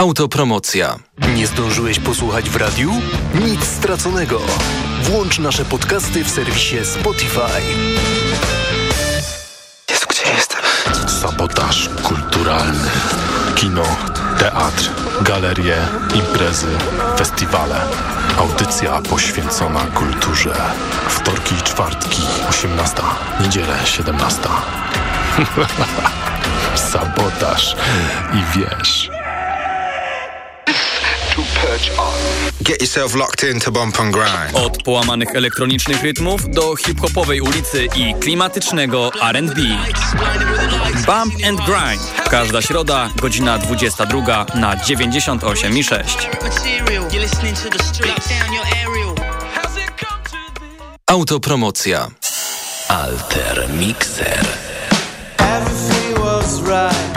Autopromocja. Nie zdążyłeś posłuchać w radiu? Nic straconego. Włącz nasze podcasty w serwisie Spotify. Jezu, gdzie jestem? Sabotaż kulturalny. Kino, teatr, galerie, imprezy, festiwale. Audycja poświęcona kulturze. Wtorki i czwartki, 18. Niedzielę, 17. Sabotaż i wiesz switch on. Get yourself locked in to bump and grind. Od połamanych elektronicznych rytmów do hip-hopowej ulicy i klimatycznego R&B. Bump and Grind. Każda środa, godzina 22 na 98 i 6. Autopromocja. Alter Mixer. Everything was right.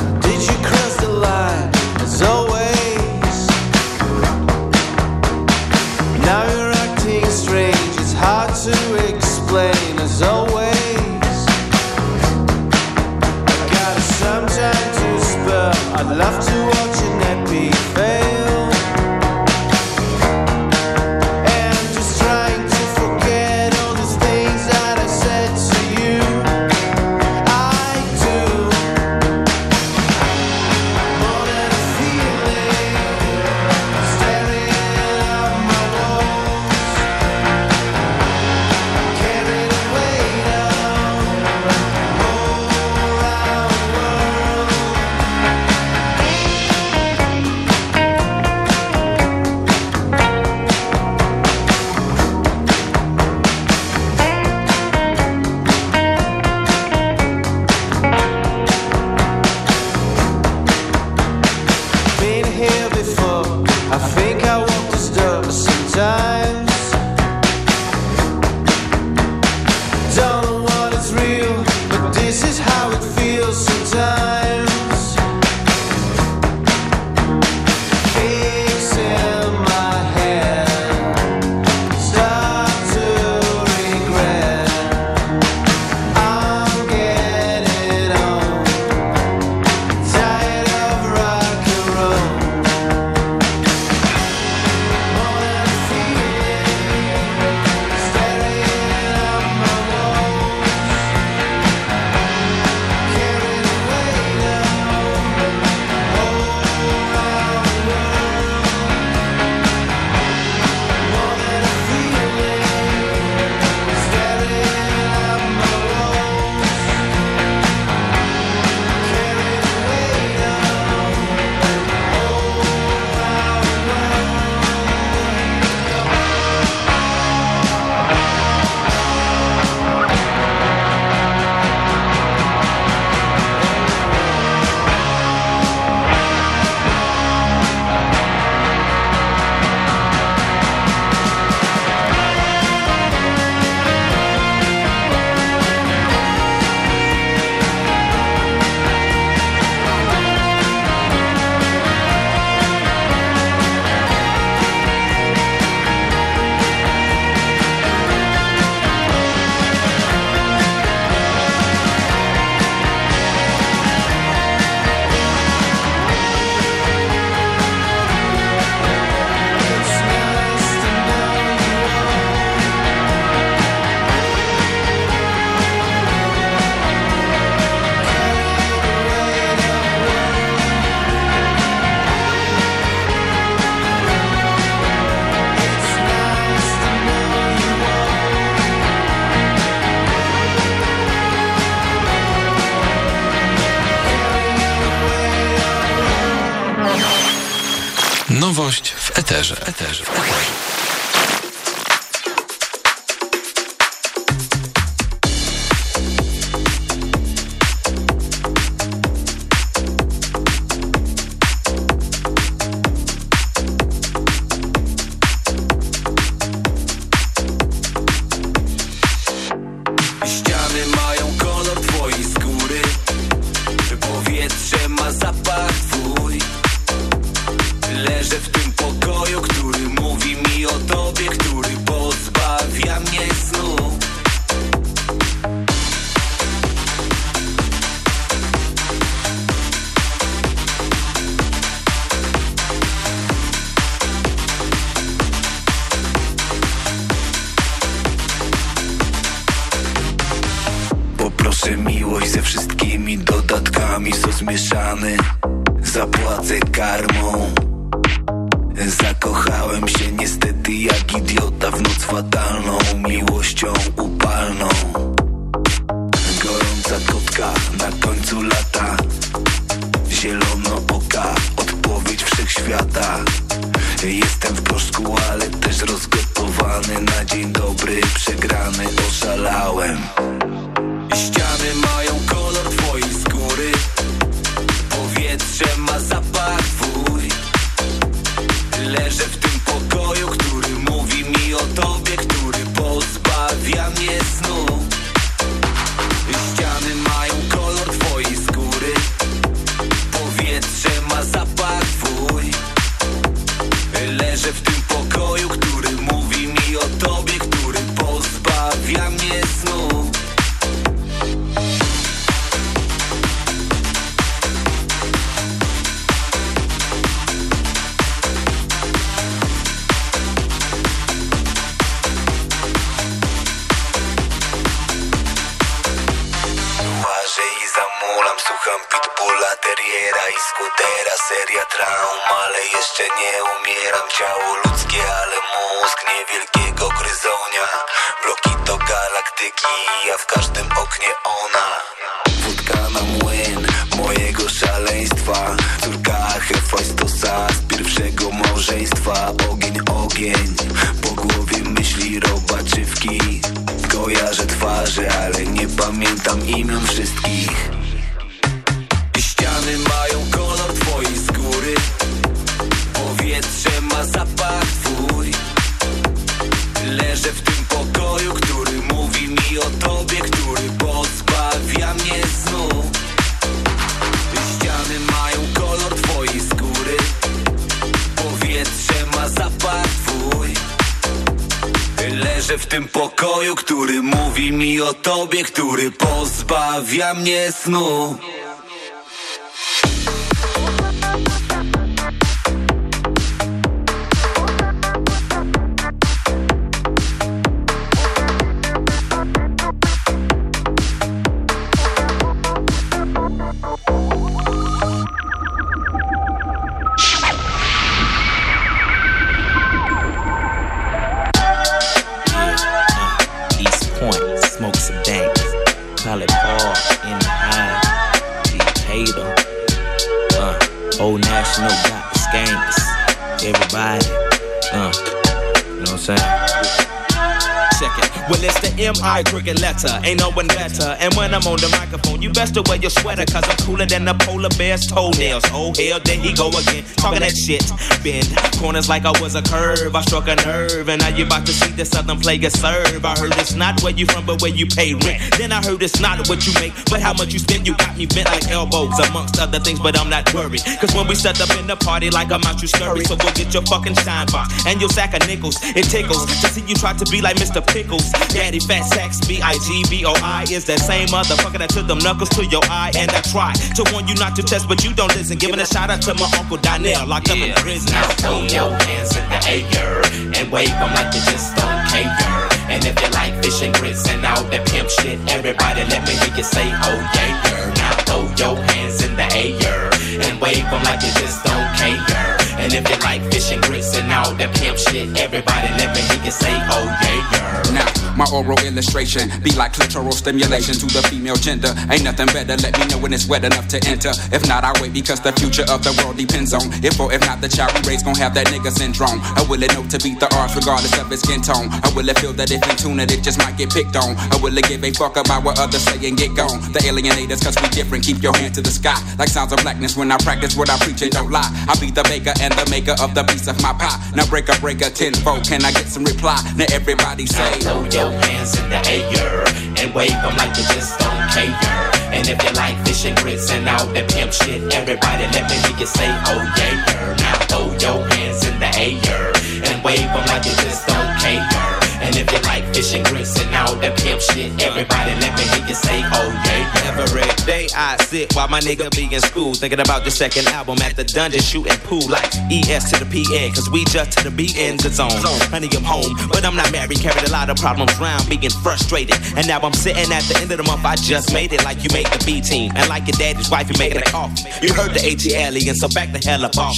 M.I. cricket letter. Ain't no one better. And when I'm on the microphone, you best to wear your sweater. Cause I'm cooler than the polar bear's toenails. Oh, hell, there he go again. Talking that shit. Bend corners like I was a curve. I struck a nerve. And now you about to see the southern player serve. I heard it's not where you from, but where you pay rent. Then I heard it's not what you make, but how much you spend. You got me bent like elbows, amongst other things, but I'm not worried. Cause when we set up in the party, like I'm out, you scurry. So go get your fucking shine box and your sack of nickels. It tickles to see you try to be like Mr. Pickles. Daddy Fat Sacks, B I G B O I is that same motherfucker that took them knuckles to your eye. And I try to warn you not to test, but you don't listen. Giving a shout out to my uncle Donnell, locked up in prison. Now throw your hands in the air and wave them like you just don't care. And if you like fish and grits and all that pimp shit, everybody let me hear you say, oh yeah, yeah. Now throw your hands in the air and wave them like you just don't care. And if you like fish and grits and all that pimp shit, everybody let me hear you say, oh yeah, yeah. Now, my oral illustration be like clitoral stimulation to the female gender. Ain't nothing better, let me know when it's wet enough to enter. If not, I'll wait because the future of the world depends on if or if not the child we raise gon' have that nigga syndrome. I will it know to beat the odds regardless of its skin tone? I will it feel that if in tune it, it just might get picked on? I will it give a fuck about what others say and get gone? The alienators, cause we different, keep your hand to the sky. Like sounds of blackness when I practice what I preach and don't lie. I be the baker and the maker of the piece of my pie. Now break a breaker tenfold, can I get some reply? Now everybody say, your hands in the air and wave them like you just don't care. And if you like fish and grits and all that pimp shit, everybody let me hear you say, oh yeah. Now throw your hands in the air and wave them like you just don't care. And if you like fish and grits and all that pimp shit, everybody let me hear you say, oh yeah. Every day I sit while my nigga be in school, thinking about the second album at the dungeon, shooting pool like ES to the PN, cause we just to the B in the zone. Honey, I'm home, but I'm not married, carried a lot of problems around, being frustrated. And now I'm sitting at the end of the month, I just made it like you made the B team, and like your daddy's wife, you making a coffee. You heard the ATL, and so back the hell up off.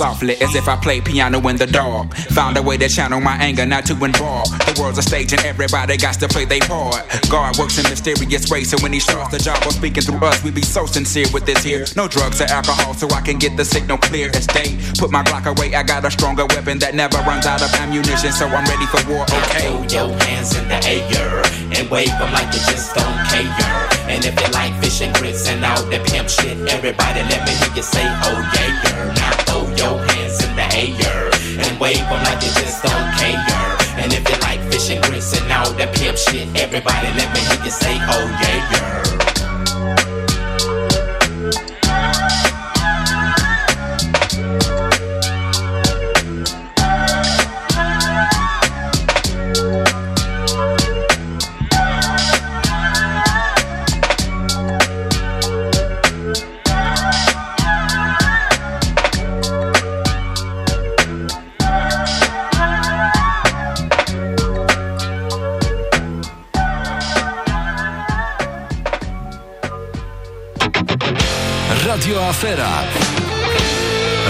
softly as if I play piano in the dark. Found a way to channel my anger, not to involve. The world's a stage and everybody got to play their part. God works in mysterious ways, so when he starts the job of speaking through us, we be so sincere with this here. No drugs or alcohol, so I can get the signal clear as day. Put my Glock away, I got a stronger weapon that never runs out of ammunition, so I'm ready for war. Okay. Throw your hands in the air and wave them like you just don't care. And if you like fish and grits and all that pimp shit, everybody let me hear you say, oh yeah, yeah. Now throw your hands in the air and wave them like you just don't care. And if you like fish and grits and all that pimp shit, everybody let me hear you say, oh yeah, yeah.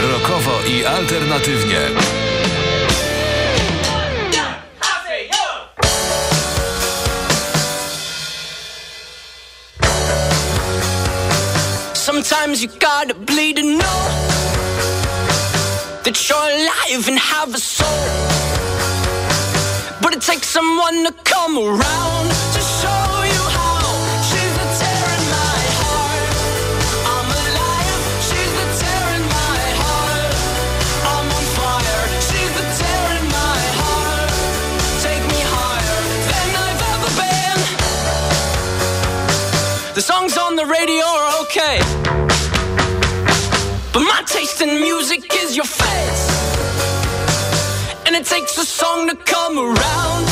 Rokowo i alternatywnie. Sometimes you gotta bleed to know that you're alive and have a soul. But it takes someone to come around okay. But my taste in music is your face. And it takes a song to come around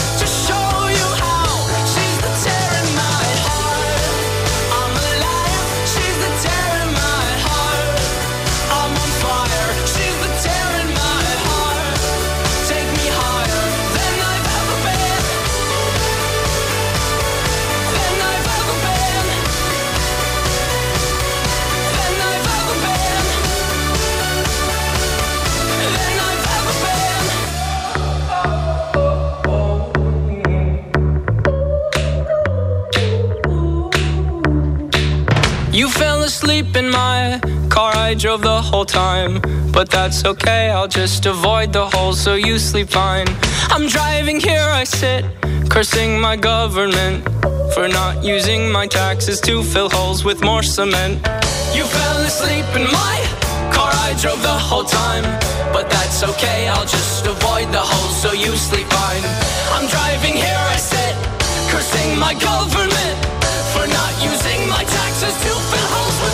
in my car, I drove the whole time. But that's okay, I'll just avoid the holes so you sleep fine. I'm driving here, I sit, cursing my government for not using my taxes to fill holes with more cement. You fell asleep in my car, I drove the whole time. But that's okay, I'll just avoid the holes so you sleep fine. I'm driving here, I sit, cursing my government for not using my taxes to fill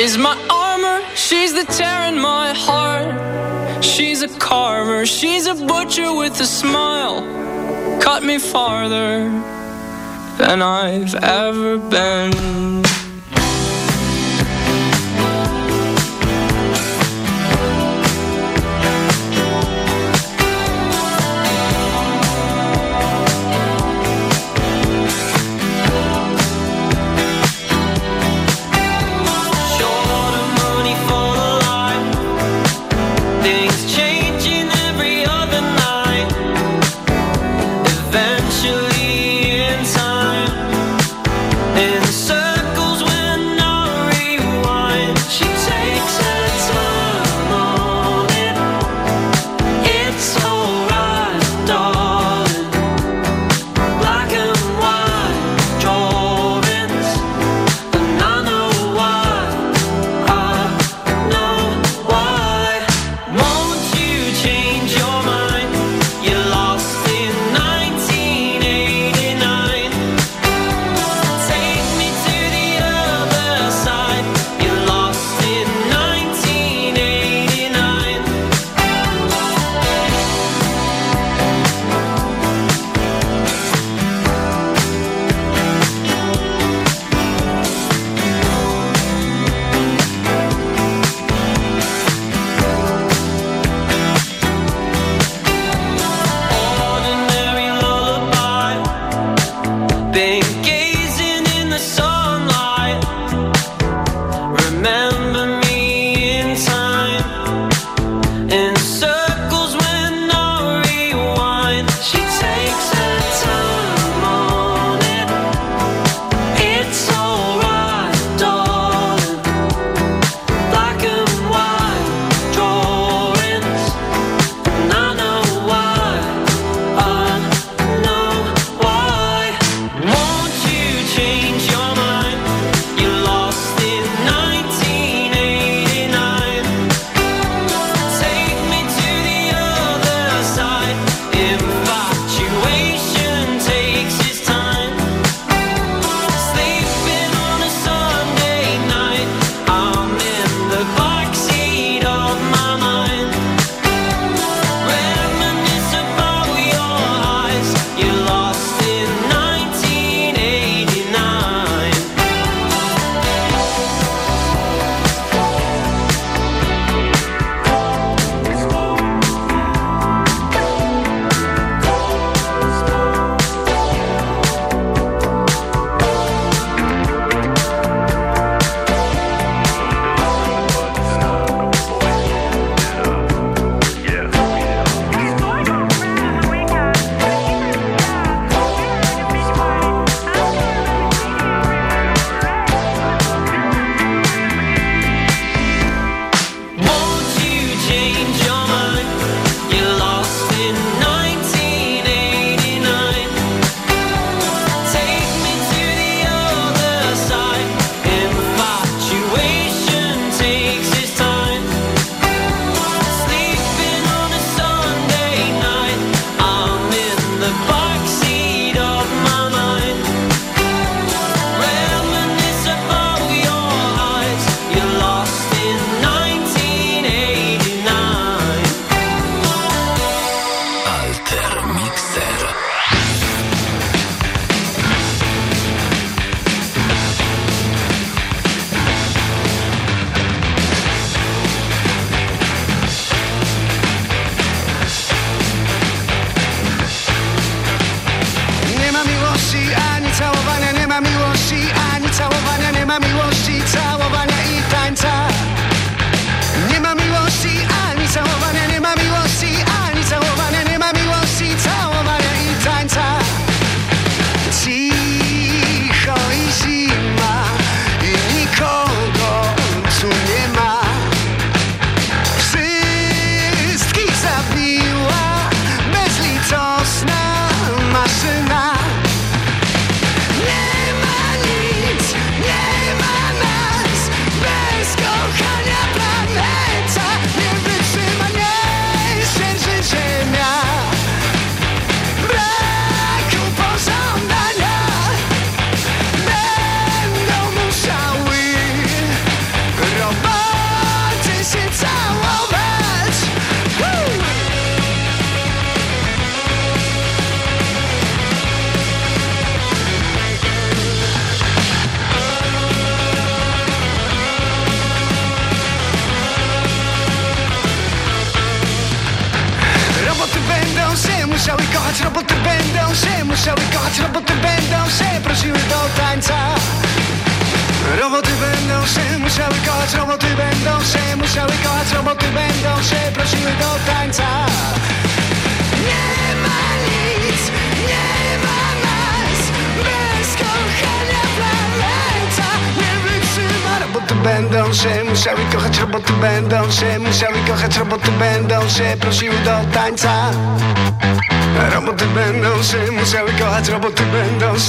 is my armor. She's the tear in my heart. She's a carver. She's a butcher with a smile. Cut me farther than I've ever been.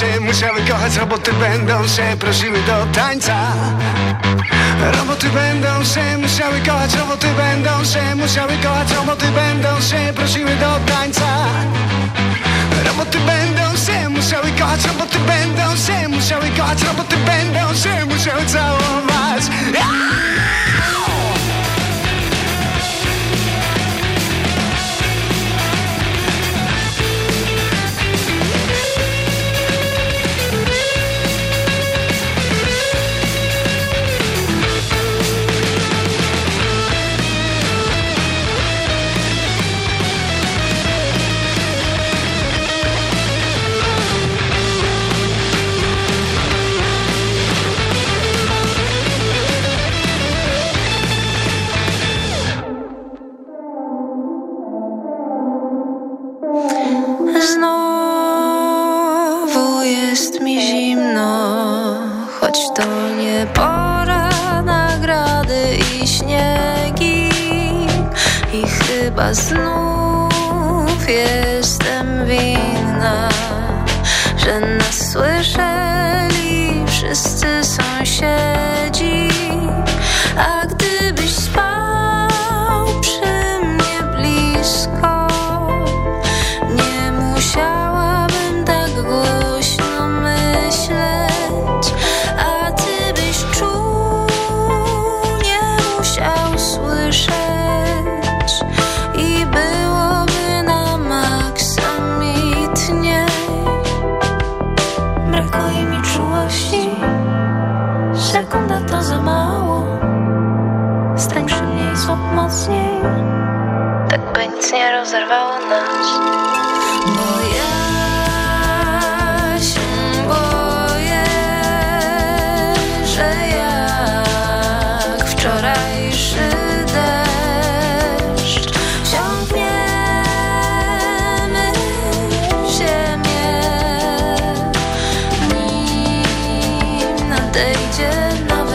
się musiały kochać Roboty będą się prosiły do tańca. Roboty będą się musiały kochać Roboty będą się musiały kochać Roboty będą się prosiły do tańca. Roboty będą się musiały kochać Roboty będą się musiały kochać Roboty będą się musiały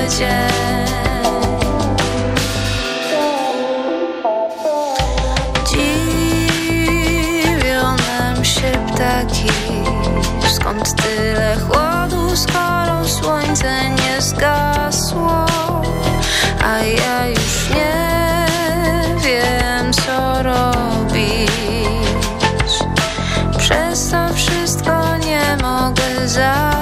cię Dziwią nam się ptaki Skąd tyle chłodu, skoro słońce nie zgasło. A ja już nie wiem, co robić. Przez to wszystko nie mogę zabrać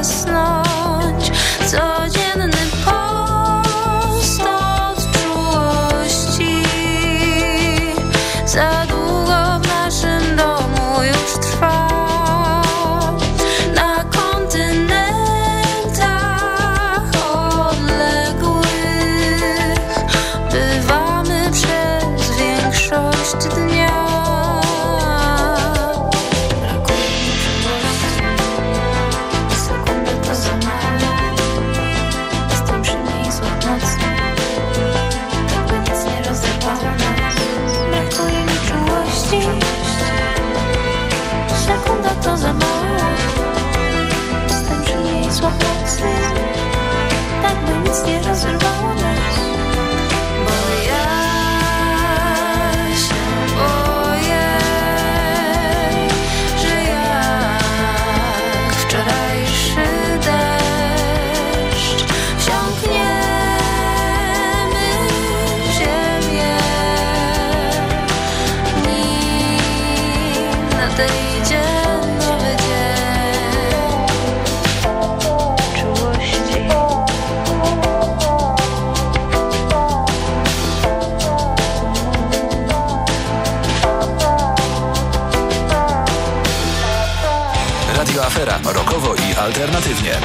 alternatywnie.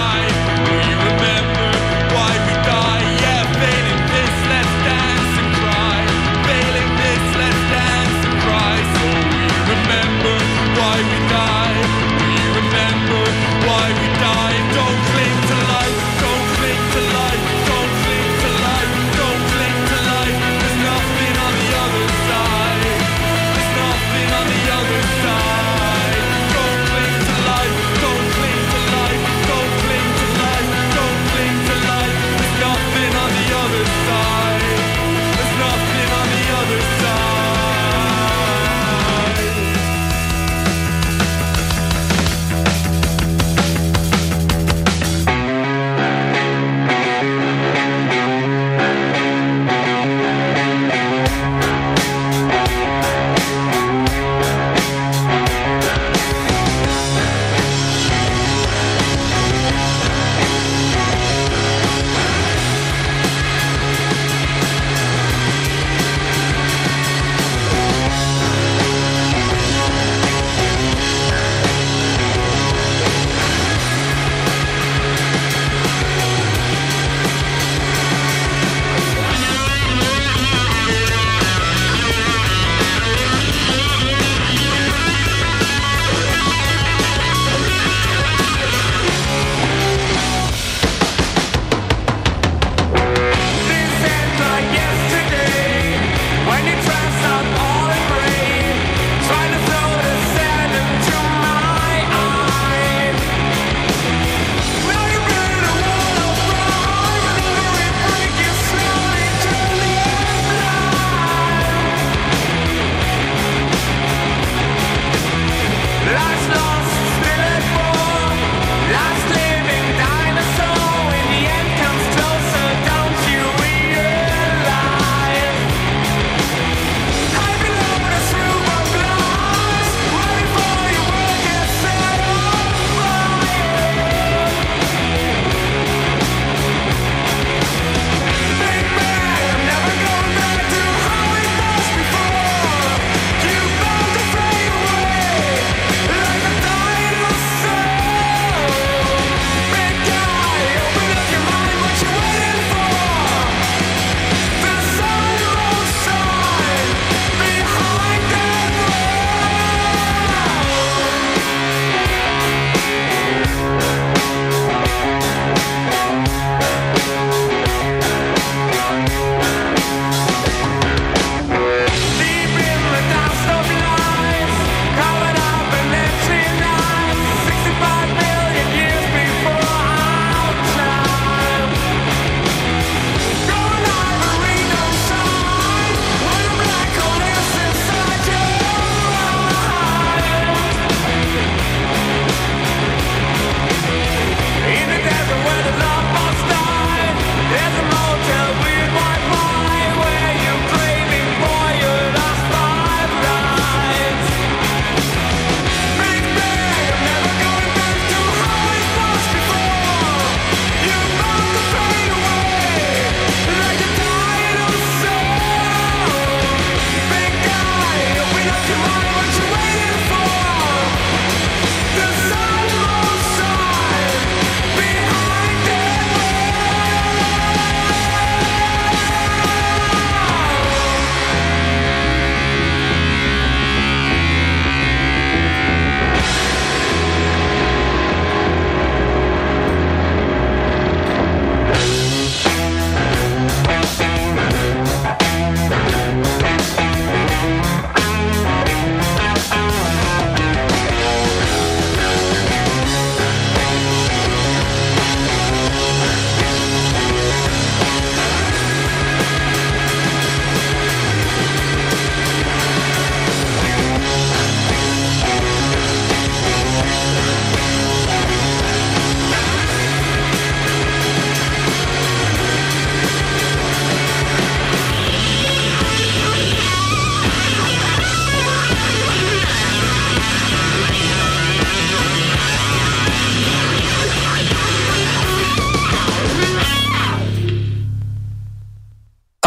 high.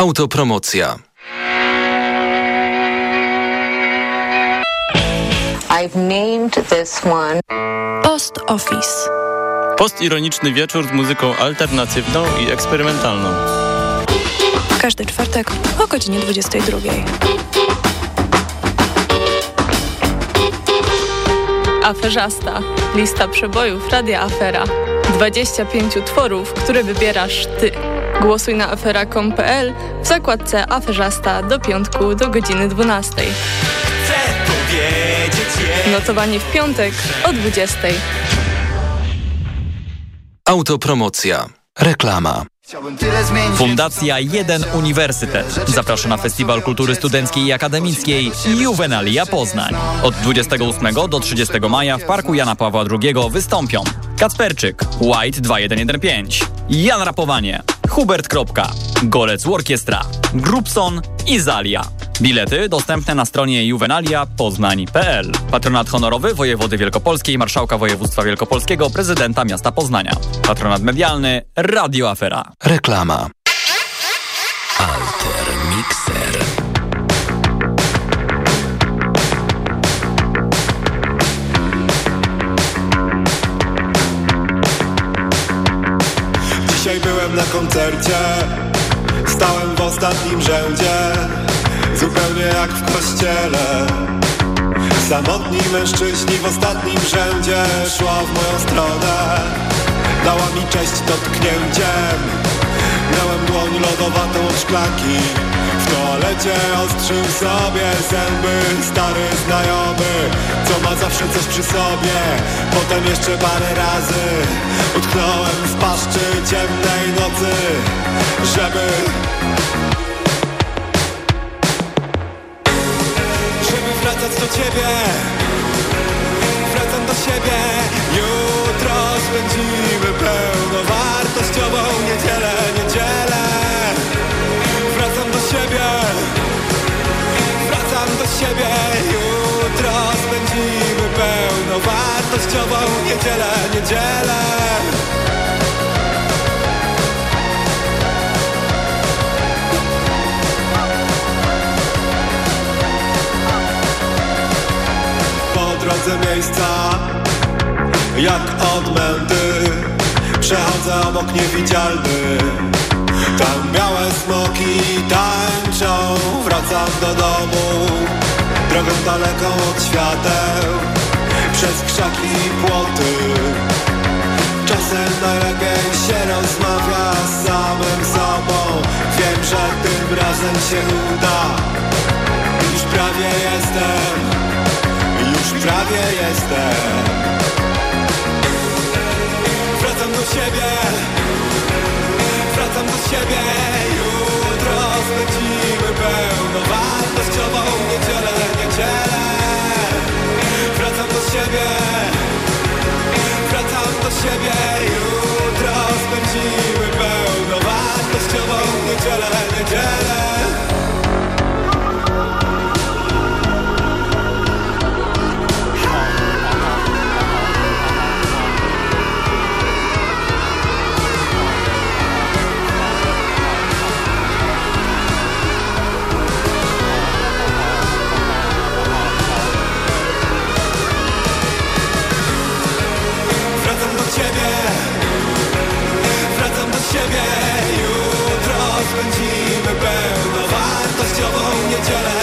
Autopromocja. I've named this one Post Office. Postironiczny wieczór z muzyką alternatywną i eksperymentalną. Każdy czwartek o godzinie 22. Aferzasta. Lista przebojów Radia Afera. 25 utworów, które wybierasz ty. Głosuj na afera.com.pl w zakładce Aferzasta do piątku do godziny 12. Notowanie w piątek o 20. Autopromocja. Reklama. Fundacja Jeden Uniwersytet zaprasza na Festiwal Kultury Studenckiej i Akademickiej Juvenalia Poznań. Od 28 do 30 maja w Parku Jana Pawła II wystąpią Kacperczyk, White 2115, Jan Rapowanie, Hubert Golec Orkiestra, Grupson i Zalia. Bilety dostępne na stronie juvenalia.poznań.pl. Patronat honorowy wojewody wielkopolskiej, marszałka województwa wielkopolskiego, prezydenta miasta Poznania. Patronat medialny Radio Afera. Reklama. Alter Mixer. Na koncercie. Stałem w ostatnim rzędzie Zupełnie jak w kościele. Samotni mężczyźni w ostatnim rzędzie Szła w moją stronę. Dała mi cześć dotknięciem. Miałem dłoń lodowatą od szklanki W toalecie ostrzył sobie zęby Stary znajomy, co ma zawsze coś przy sobie. Potem jeszcze parę razy Utknąłem w paszczy ciemnej nocy Żeby Żeby wracać do ciebie. Wracam do siebie. Jutro spędzimy pełnowartościową niedzielę, niedzielę siebie. Jutro spędzimy pełnowartościową niedzielę, niedzielę. Po drodze miejsca Jak odmęty Przechodzę obok niewidzialny. Tam białe smoki tańczą Wracam do domu Drogą daleką od świateł Przez krzaki i płoty. Czasem najlepiej się rozmawia z samym sobą. Wiem, że tym razem się uda. Już prawie jestem Już prawie jestem. Wracam do siebie Wracam do siebie spędzimy pełnowartościową niedzielę, niedzielę. Wracam do siebie. Wracam do siebie. Jutro spędzimy pełnowartościową niedzielę, niedzielę spędzimy pełnowartościową niedzielę,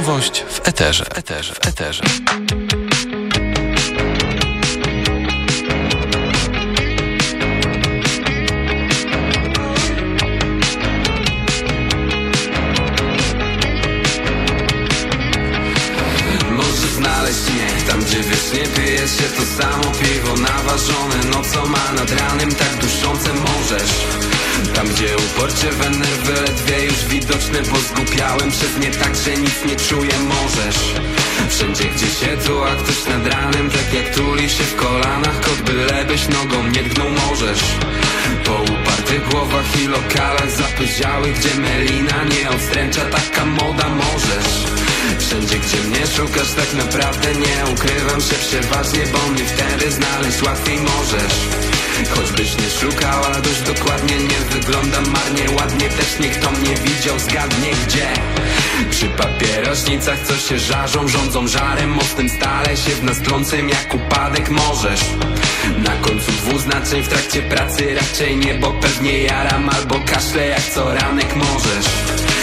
Nowość w eterze. W eterze. W eterze. Tam, gdzie wiecznie pije się to samo piwo Na wyparzone No co ma nad ranem tak duszące możesz tam gdzie uporcie we nerwy ledwie już widoczne Bo zgupiałem przez nie tak, że nic nie czuję. Możesz Wszędzie gdzie tu, a ktoś nad ranem Tak jak tuli się w kolanach Kot bylebyś nogą nie tknął możesz. Po upartych głowach i lokalach zapyziałych Gdzie melina nie odstręcza taka moda możesz. Wszędzie gdzie mnie szukasz tak naprawdę nie ukrywam się przeważnie Bo mnie wtedy znaleźć łatwiej możesz Choćbyś nie szukała dość dokładnie Nie wyglądam marnie, ładnie Też niech to mnie widział, zgadnie gdzie. Przy papierośnicach co się żarzą Rządzą żarem, mostem stale się w nas trącym Jak upadek możesz. Na końcu dwuznaczeń w trakcie pracy Raczej nie, bo pewnie jaram Albo kaszle jak co ranek możesz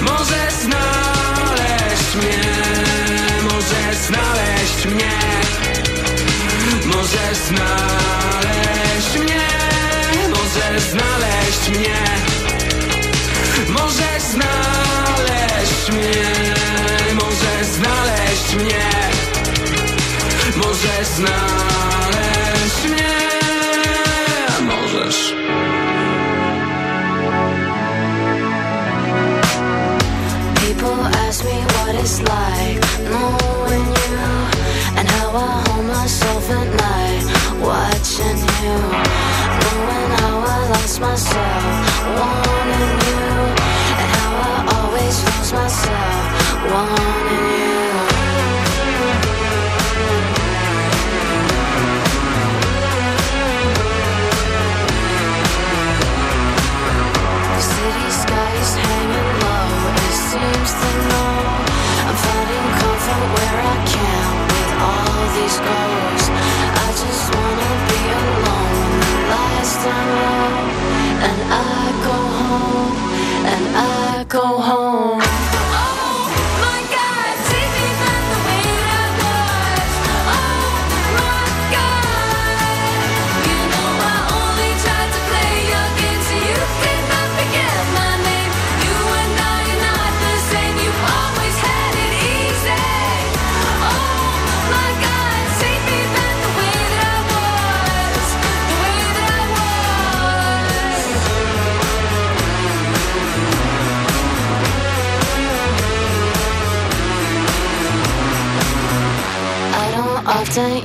Możesz znaleźć mnie Możesz znaleźć mnie. Możesz znaleźć mnie Możesz znaleźć mnie. Możesz znaleźć mnie Możesz znaleźć mnie. Możesz znaleźć mnie Możesz People ask me what it's like knowing you and how I hold myself at night watching you, knowing how I lost myself wanting you and how I always lose myself wanting you. Seems to know I'm finding comfort where I can with all these goals. I just wanna be alone and I go home, and I go home.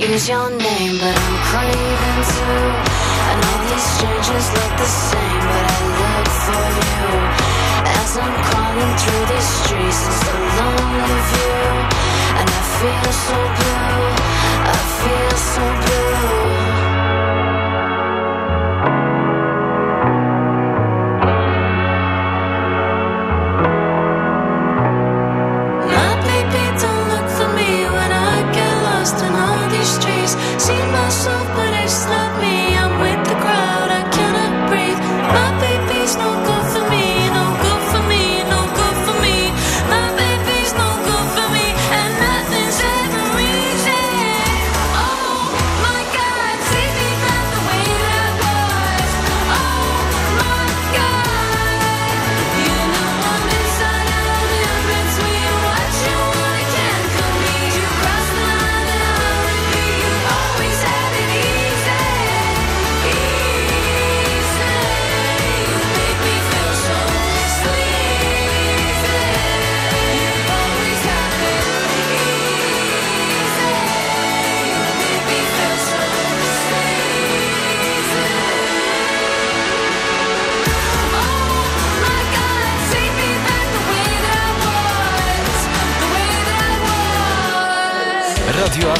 Use your name, but I'm craving to. And all these strangers look the same, but I look for you. As I'm crawling through these streets, it's a lonely view. And I feel so blue, I feel so blue.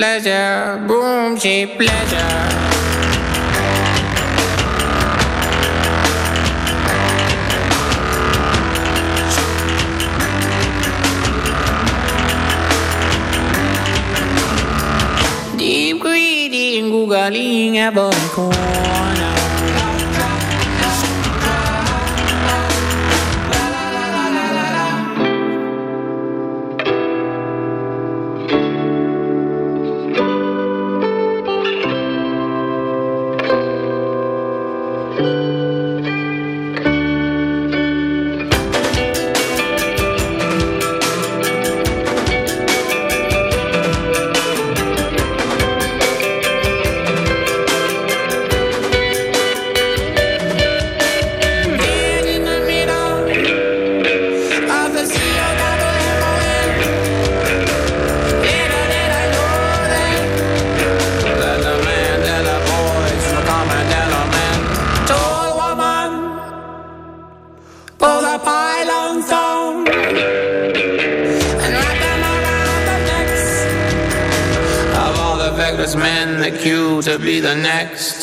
pleasure, boom, she pleasure. Deep greedy, googling, apple next.